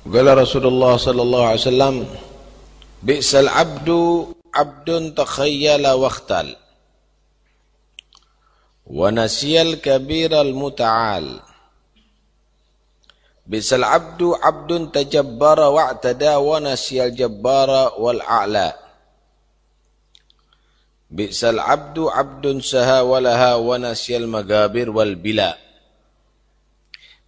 Qala Rasulullah sallallahu alaihi wasallam bi'sal 'abdu 'abdun takhayyala waqtal. Wa nasiyal kabiral muta'al. Bi'sal 'abdu 'abdun tajabbara wa'tada wa nasiyal jabbara wal a'la. Bi'sal 'abdu 'abdun saha walaha wa nasiyal magabir wal bila'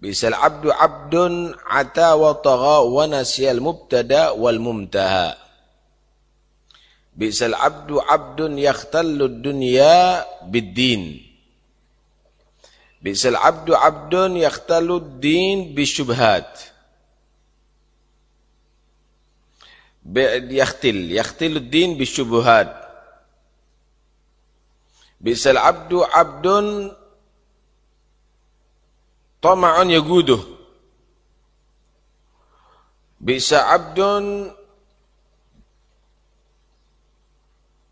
Bisal abdu abdun ata wa tagha wa nasiyal mubtada wal mumtaha. Bisal abdu abdun yakhtallu dunya bid-din. Bisal abdu abdun yakhtallu din bisyubhat. Yakhtil, yakhtilu din bisyubhat. Tama'an yaguduh. Bisa abdun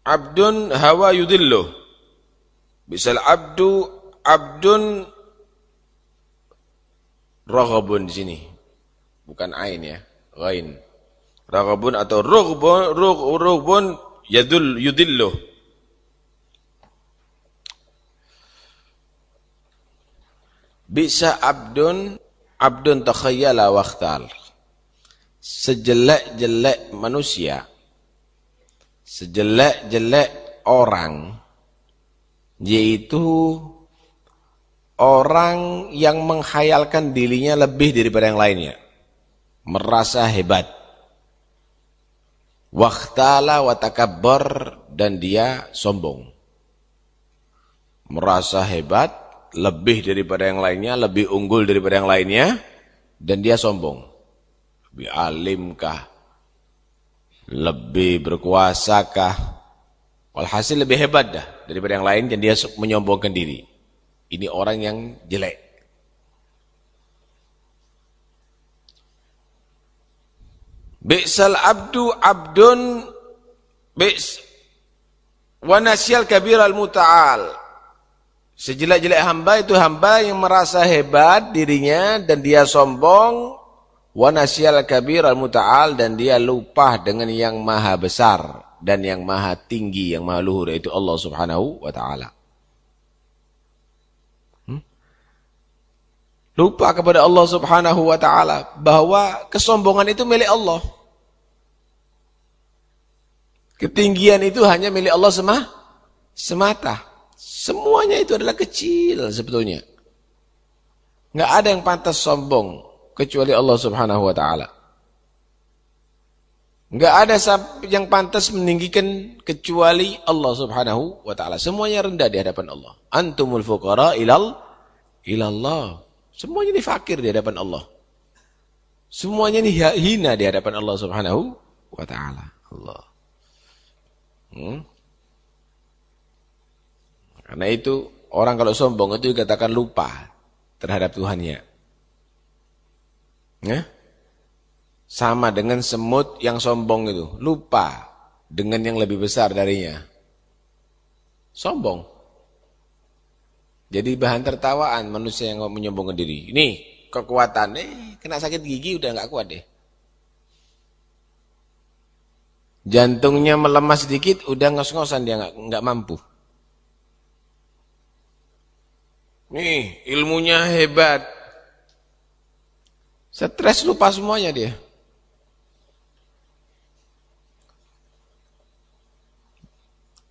abdun hawa yudilluh. Bisa abdu abdun raghabun di sini. Bukan ain ya ghain. Raghabun atau rughbun rughbun yadul yudilluh Bisa abdun abdun takhayyala waqtal. Sejelek-jelek manusia, sejelek-jelek orang, yaitu orang yang menghayalkan dirinya lebih daripada yang lainnya. Merasa hebat. Waqtala watakabbar dan dia sombong. Merasa hebat, lebih daripada yang lainnya, lebih unggul daripada yang lainnya, dan dia sombong. Lebih alimkah? Lebih berkuasakah? Walhasil lebih hebat dah daripada yang lain dan dia menyombongkan diri. Ini orang yang jelek. Bi'sal abdu abdun bi's wa nasyal kabir al muta'al Sejelek-jelek hamba itu hamba yang merasa hebat dirinya dan dia sombong wa nasyal kabir al muta'al dan dia lupa dengan yang maha besar dan yang maha tinggi yang maha luhur yaitu Allah Subhanahu wa taala. Hmm? Lupa kepada Allah Subhanahu wa taala bahwa kesombongan itu milik Allah. Ketinggian itu hanya milik Allah semata. Semuanya itu adalah kecil sebetulnya. Enggak ada yang pantas sombong kecuali Allah Subhanahu wa taala. Enggak ada yang pantas meninggikan kecuali Allah Subhanahu wa taala. Semuanya rendah di hadapan Allah. Antumul fuqara ilal ilallah. Semuanya ini fakir di hadapan Allah. Semuanya ini hina di hadapan Allah Subhanahu wa taala. Allah. Hmm? Karena itu orang kalau sombong itu dikatakan lupa terhadap Tuhannya. Ya? Sama dengan semut yang sombong itu, lupa dengan yang lebih besar darinya. Sombong. Jadi bahan tertawaan manusia yang menyombongkan diri. Ini kekuatan, eh kena sakit gigi udah nggak kuat deh. Jantungnya melemah sedikit, udah ngos-ngosan dia nggak mampu. Nih, ilmunya hebat. Stres lupa semuanya dia.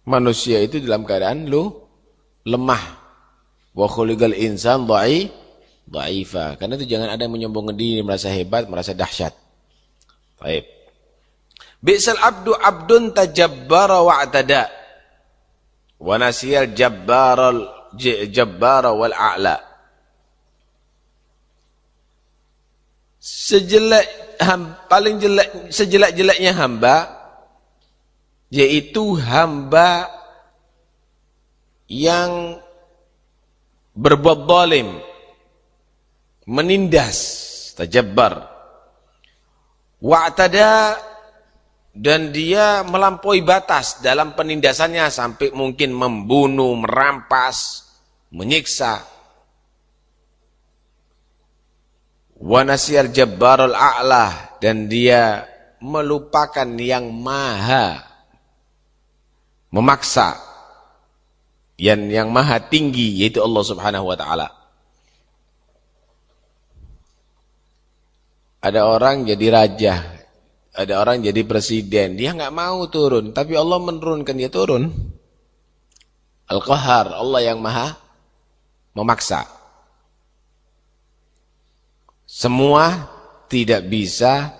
Manusia itu dalam keadaan lu lemah. Wa khuliqal insan dha'i dha'ifa. Karena itu jangan ada yang menyombongkan diri, merasa hebat, merasa dahsyat. Baik. Bi'sal abdu abdun tajabbara wa'tada. Wa nasiyal jabbaral jabbara wal a'la. Sejelek paling jelek sejelek-jeleknya hamba yaitu hamba yang berbuat zalim menindas tajabbar. Wa'tada dan dia melampaui batas dalam penindasannya sampai mungkin membunuh, merampas, menyiksa. Wa nasiyal jabbarul a'lah dan dia melupakan yang maha memaksa yang yang maha tinggi yaitu Allah Subhanahu wa taala. Ada orang jadi raja, ada orang jadi presiden, dia nggak mau turun, tapi Allah menurunkan dia turun. Al-Qahar, Allah yang maha memaksa. Semua tidak bisa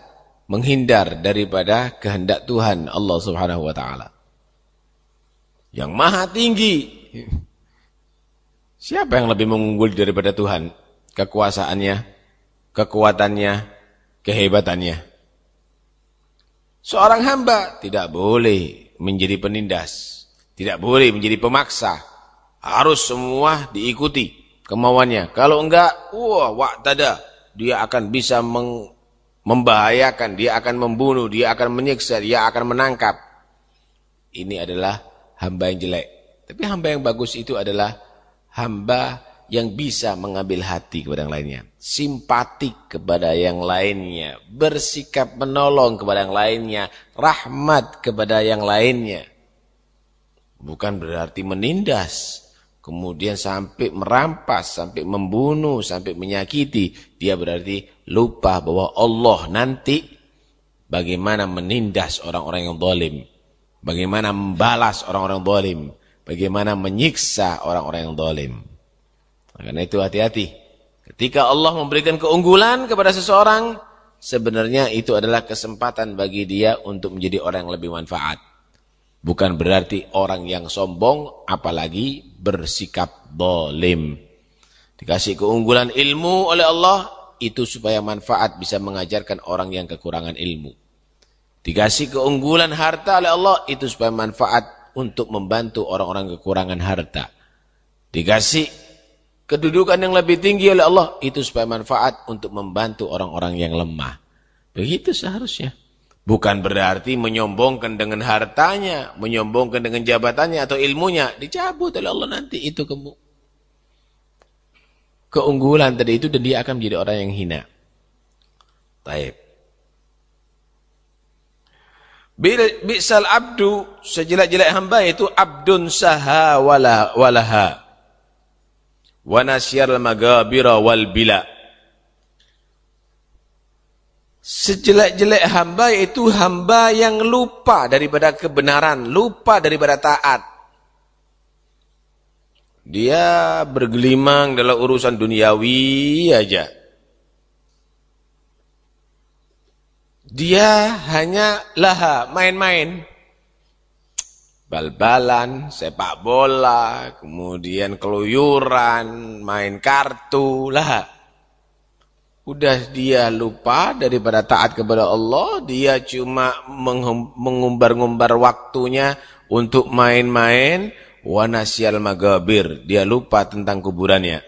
menghindar daripada kehendak Tuhan Allah Subhanahu wa taala. Yang maha tinggi. Siapa yang lebih mengunggul daripada Tuhan? Kekuasaannya, kekuatannya, kehebatannya. Seorang hamba tidak boleh menjadi penindas. Tidak boleh menjadi pemaksa. Harus semua diikuti kemauannya. Kalau enggak, wah, wa'tada. Dia akan bisa membahayakan, dia akan membunuh, dia akan menyiksa, dia akan menangkap. Ini adalah hamba yang jelek. Tapi hamba yang bagus itu adalah hamba yang bisa mengambil hati kepada yang lainnya. Simpatik kepada yang lainnya. Bersikap menolong kepada yang lainnya. Rahmat kepada yang lainnya. Bukan berarti menindas. Kemudian sampai merampas, sampai membunuh, sampai menyakiti. Dia berarti lupa bahwa Allah nanti bagaimana menindas orang-orang yang zalim. Bagaimana membalas orang-orang zalim. Bagaimana menyiksa orang-orang yang zalim. Karena itu hati-hati. Ketika Allah memberikan keunggulan kepada seseorang, sebenarnya itu adalah kesempatan bagi dia untuk menjadi orang yang lebih manfaat. Bukan berarti orang yang sombong apalagi bersikap dolim. Dikasih keunggulan ilmu oleh Allah itu supaya manfaat bisa mengajarkan orang yang kekurangan ilmu. Dikasih keunggulan harta oleh Allah itu supaya manfaat untuk membantu orang-orang kekurangan harta. Dikasih kedudukan yang lebih tinggi oleh Allah itu supaya manfaat untuk membantu orang-orang yang lemah. Begitu seharusnya. Bukan berarti menyombongkan dengan hartanya, menyombongkan dengan jabatannya atau ilmunya. Dicabut oleh Allah nanti itu kamu. Keunggulan tadi itu dan dia akan menjadi orang yang hina. Taib. Bi'sal abdu, sejelek-jelek hamba itu abdun saha walaha. Wa nasyar magabira wal bila. Sejelek-jelek hamba itu hamba yang lupa daripada kebenaran, lupa daripada taat. Dia bergelimang dalam urusan duniawi aja. Dia hanya laha, main-main. Bal-balan, sepak bola, kemudian keluyuran, main kartu, laha. Udah dia lupa daripada taat kepada Allah, dia cuma mengumbar-ngumbar waktunya untuk main-main, wanasyal magabir, dia lupa tentang kuburannya.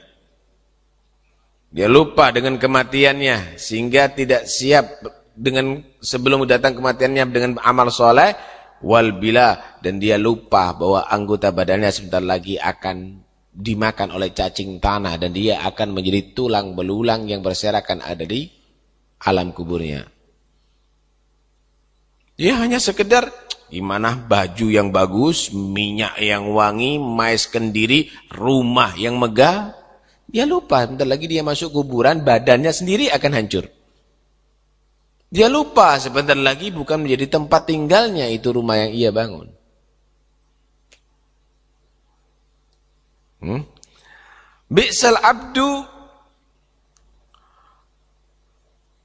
Dia lupa dengan kematiannya, sehingga tidak siap dengan sebelum datang kematiannya dengan amal soleh, wal bila, dan dia lupa bahwa anggota badannya sebentar lagi akan dimakan oleh cacing tanah dan dia akan menjadi tulang belulang yang berserakan ada di alam kuburnya. Dia hanya sekedar gimana baju yang bagus, minyak yang wangi, mais kendiri, rumah yang megah. Dia lupa, bentar lagi dia masuk kuburan, badannya sendiri akan hancur. Dia lupa sebentar lagi bukan menjadi tempat tinggalnya itu rumah yang ia bangun. Hmm? Bi'sal abdu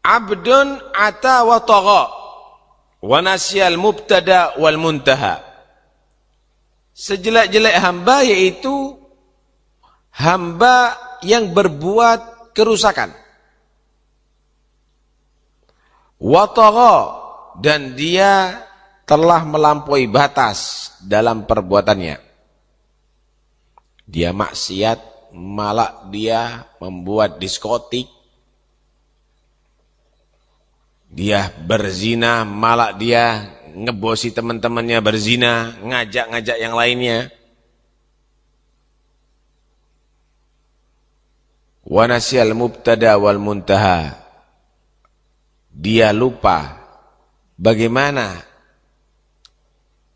abdun ata wa tagha wa nasyal mubtada wal muntaha. Sejelek-jelek hamba yaitu hamba yang berbuat kerusakan. Wa tagha dan dia telah melampaui batas dalam perbuatannya. Dia maksiat, malah dia membuat diskotik. Dia berzina, malah dia ngebosi teman-temannya berzina, ngajak-ngajak yang lainnya. Wa nasyal mubtada wal muntaha. Dia lupa bagaimana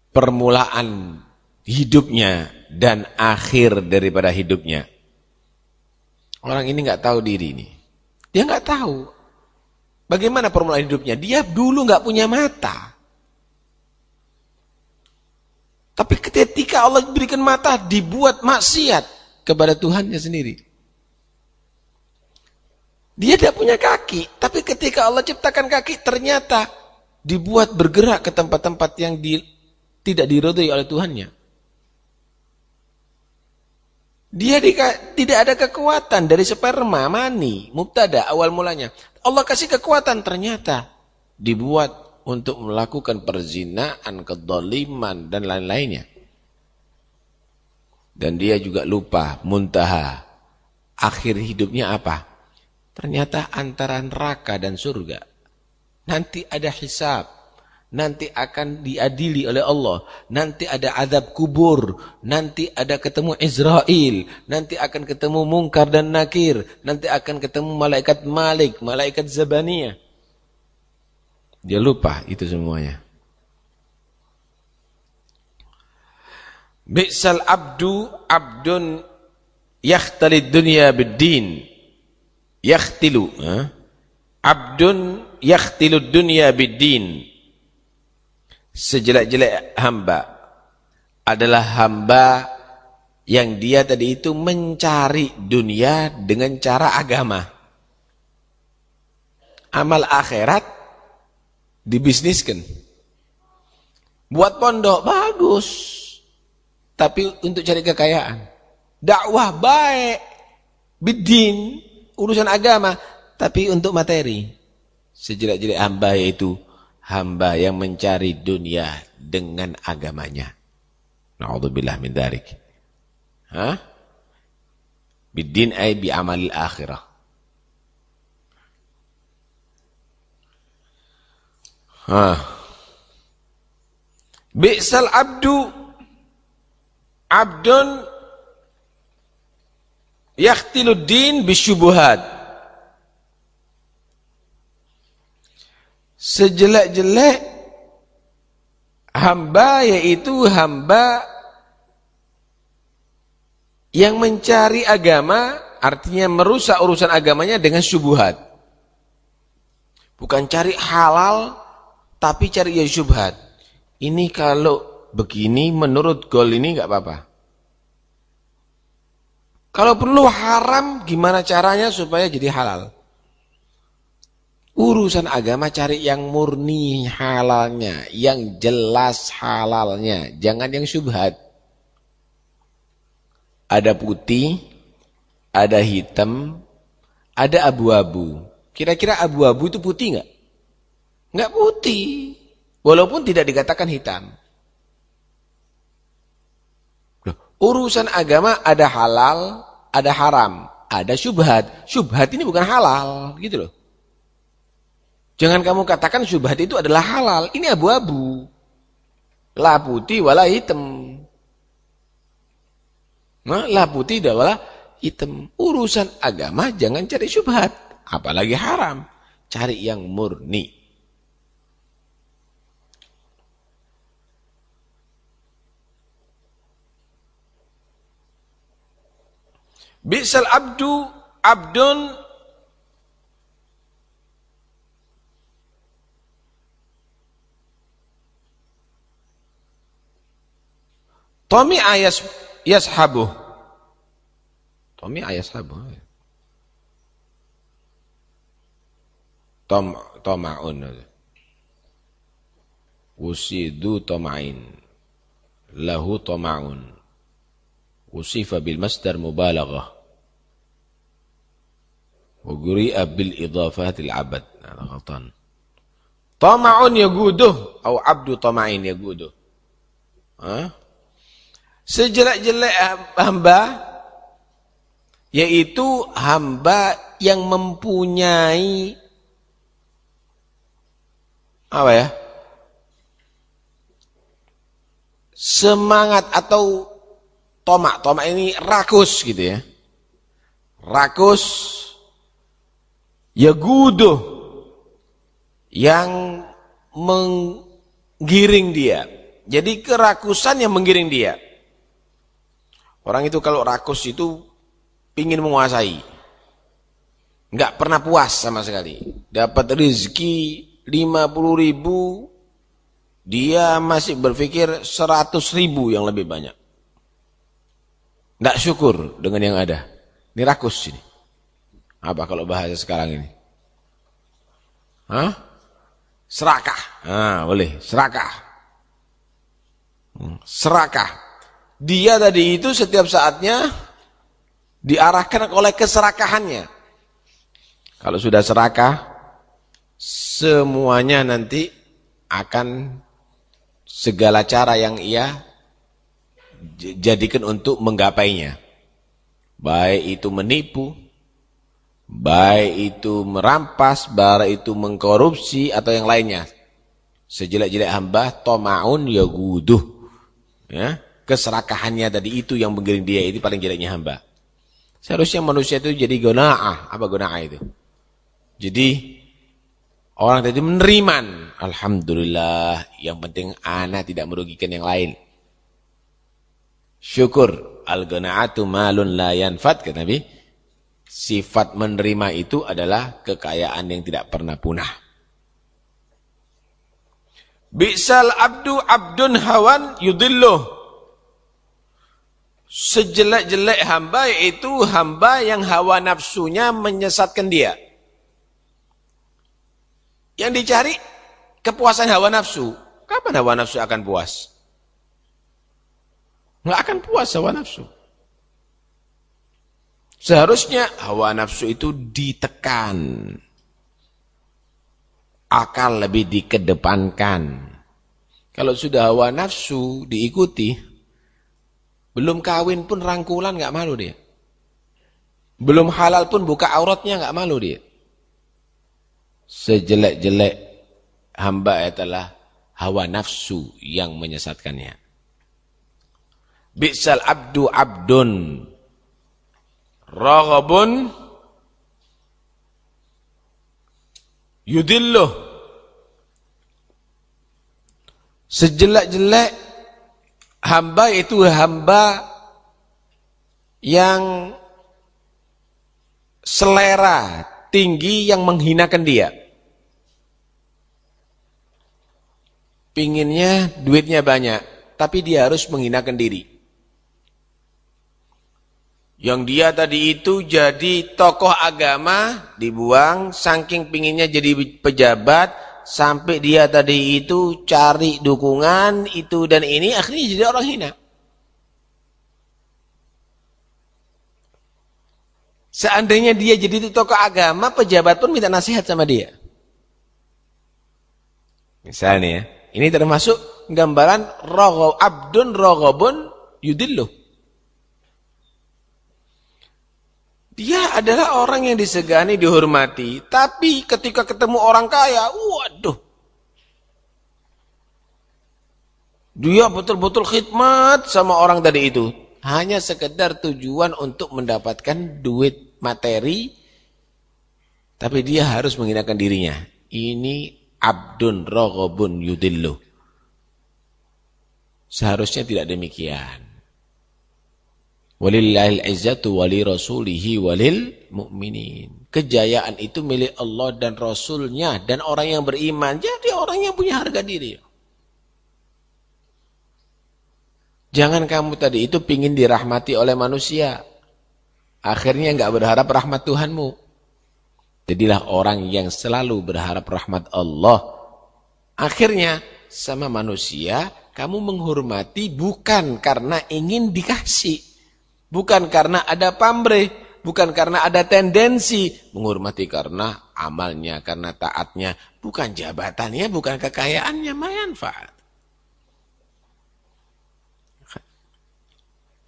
permulaan hidupnya dan akhir daripada hidupnya. Orang ini nggak tahu diri ini. Dia nggak tahu bagaimana permulaan hidupnya. Dia dulu nggak punya mata. Tapi ketika Allah berikan mata, dibuat maksiat kepada Tuhannya sendiri. Dia tidak punya kaki, tapi ketika Allah ciptakan kaki, ternyata dibuat bergerak ke tempat-tempat yang di, tidak dirodai oleh Tuhannya. Dia di, tidak ada kekuatan dari sperma, mani, mubtada, awal mulanya. Allah kasih kekuatan, ternyata dibuat untuk melakukan perzinaan, kedoliman, dan lain-lainnya. Dan dia juga lupa, muntaha. Akhir hidupnya apa? Ternyata antara neraka dan surga. Nanti ada hisab. Nanti akan diadili oleh Allah. Nanti ada azab kubur. Nanti ada ketemu Israel. Nanti akan ketemu mungkar dan nakir. Nanti akan ketemu malaikat malik, malaikat zabaniyah. Dia lupa itu semuanya. Bi'sal abdu abdun yakhtalid dunya bid-din. Yakhtilu. Abdun yakhtilu dunya bid-din. Sejelek-jelek hamba adalah hamba yang dia tadi itu mencari dunia dengan cara agama. Amal akhirat dibisniskan. Buat pondok bagus. Tapi untuk cari kekayaan. Dakwah baik. Bidin, urusan agama, tapi untuk materi. Sejelek-jelek hamba yaitu hamba yang mencari dunia dengan agamanya. Na'udzubillah min dharik. Hah? Bidin ay bi amalil akhirah. Ha. Bi'sal abdu abdun yakhtiluddin bisyubuhat. Sejelek-jelek hamba yaitu hamba yang mencari agama artinya merusak urusan agamanya dengan syubhat. Bukan cari halal tapi cari ya syubhat. Ini kalau begini menurut gol ini nggak apa-apa. Kalau perlu haram, gimana caranya supaya jadi halal? Urusan agama cari yang murni halalnya, yang jelas halalnya, jangan yang syubhat. Ada putih, ada hitam, ada abu-abu. Kira-kira abu-abu itu putih nggak? Enggak putih. Walaupun tidak dikatakan hitam. Urusan agama ada halal, ada haram, ada syubhat. Syubhat ini bukan halal, gitu loh. Jangan kamu katakan syubhat itu adalah halal. Ini abu-abu. La putih wala hitam. Nah, la putih wala hitam. Urusan agama jangan cari syubhat. Apalagi haram. Cari yang murni. Bi'sal abdu abdun Tomi ayas yashabu. Tomi ayashabu. Tom tomaun. Usidu tomain. Lahu tomaun. وصف بالمصدر مبالغة وقرئ بالإضافات العبد هذا غلطان طمع يقوده أو عبد طمع يقوده ها sejelek-jelek hamba yaitu hamba yang mempunyai apa ya semangat atau tomak. Tomak ini rakus gitu ya. rakus, yaguduh yang menggiring dia. Jadi kerakusan yang menggiring dia. Orang itu kalau rakus itu ingin menguasai. Enggak pernah puas sama sekali. Dapat rezeki 50 ribu, dia masih berpikir 100 ribu yang lebih banyak. Enggak syukur dengan yang ada. Ini rakus ini. Apa kalau bahasa sekarang ini? Hah? Serakah. Ah, boleh. Serakah. Hmm, serakah. Dia tadi itu setiap saatnya diarahkan oleh keserakahannya. Kalau sudah serakah, semuanya nanti akan segala cara yang ia jadikan untuk menggapainya. Baik itu menipu, baik itu merampas, baik itu mengkorupsi atau yang lainnya. Sejelek-jelek hamba tomaun yaguduh. Ya, keserakahannya tadi itu yang menggiring dia itu paling jeleknya hamba. Seharusnya manusia itu jadi gona'ah. Apa gona'ah itu? Jadi orang tadi menerima. Alhamdulillah. Yang penting anak tidak merugikan yang lain. Syukur. Al-gona'atu malun la yanfat. Kata Nabi. Sifat menerima itu adalah kekayaan yang tidak pernah punah. Bi'sal abdu abdun hawan yudilluh sejelek-jelek hamba yaitu hamba yang hawa nafsunya menyesatkan dia. Yang dicari kepuasan hawa nafsu. Kapan hawa nafsu akan puas? Nggak akan puas hawa nafsu. Seharusnya hawa nafsu itu ditekan. Akal lebih dikedepankan. Kalau sudah hawa nafsu diikuti, belum kawin pun rangkulan nggak malu dia. Belum halal pun buka auratnya nggak malu dia. Sejelek-jelek hamba adalah hawa nafsu yang menyesatkannya. Bi'sal abdu abdun raghabun yudilluh sejelek-jelek hamba itu hamba yang selera tinggi yang menghinakan dia. Pinginnya duitnya banyak, tapi dia harus menghinakan diri. Yang dia tadi itu jadi tokoh agama, dibuang, saking pinginnya jadi pejabat, sampai dia tadi itu cari dukungan itu dan ini akhirnya jadi orang hina. Seandainya dia jadi tokoh agama, pejabat pun minta nasihat sama dia. Misalnya ya, ini termasuk gambaran rogo abdun rogobun yudillu. Dia adalah orang yang disegani, dihormati. Tapi ketika ketemu orang kaya, waduh. Dia betul-betul khidmat sama orang tadi itu. Hanya sekedar tujuan untuk mendapatkan duit materi. Tapi dia harus menghinakan dirinya. Ini abdun rogobun yudillu. Seharusnya tidak demikian. Walillahil izzatu wali rasulihi walil mu'minin. Kejayaan itu milik Allah dan Rasulnya dan orang yang beriman. Jadi orang yang punya harga diri. Jangan kamu tadi itu pingin dirahmati oleh manusia. Akhirnya enggak berharap rahmat Tuhanmu. Jadilah orang yang selalu berharap rahmat Allah. Akhirnya sama manusia kamu menghormati bukan karena ingin dikasih. Bukan karena ada pamrih, bukan karena ada tendensi menghormati karena amalnya, karena taatnya, bukan jabatannya, bukan kekayaannya, manfaat.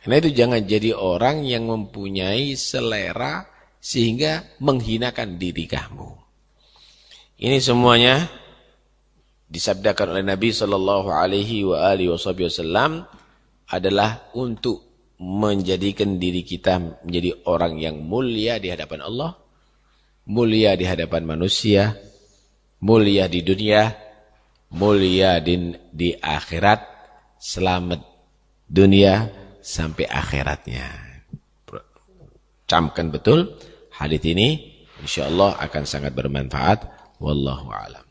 Karena itu jangan jadi orang yang mempunyai selera sehingga menghinakan diri kamu. Ini semuanya disabdakan oleh Nabi sallallahu alaihi wasallam adalah untuk menjadikan diri kita menjadi orang yang mulia di hadapan Allah, mulia di hadapan manusia, mulia di dunia, mulia di, di akhirat, selamat dunia sampai akhiratnya. Camkan betul hadis ini insyaallah akan sangat bermanfaat wallahu alam.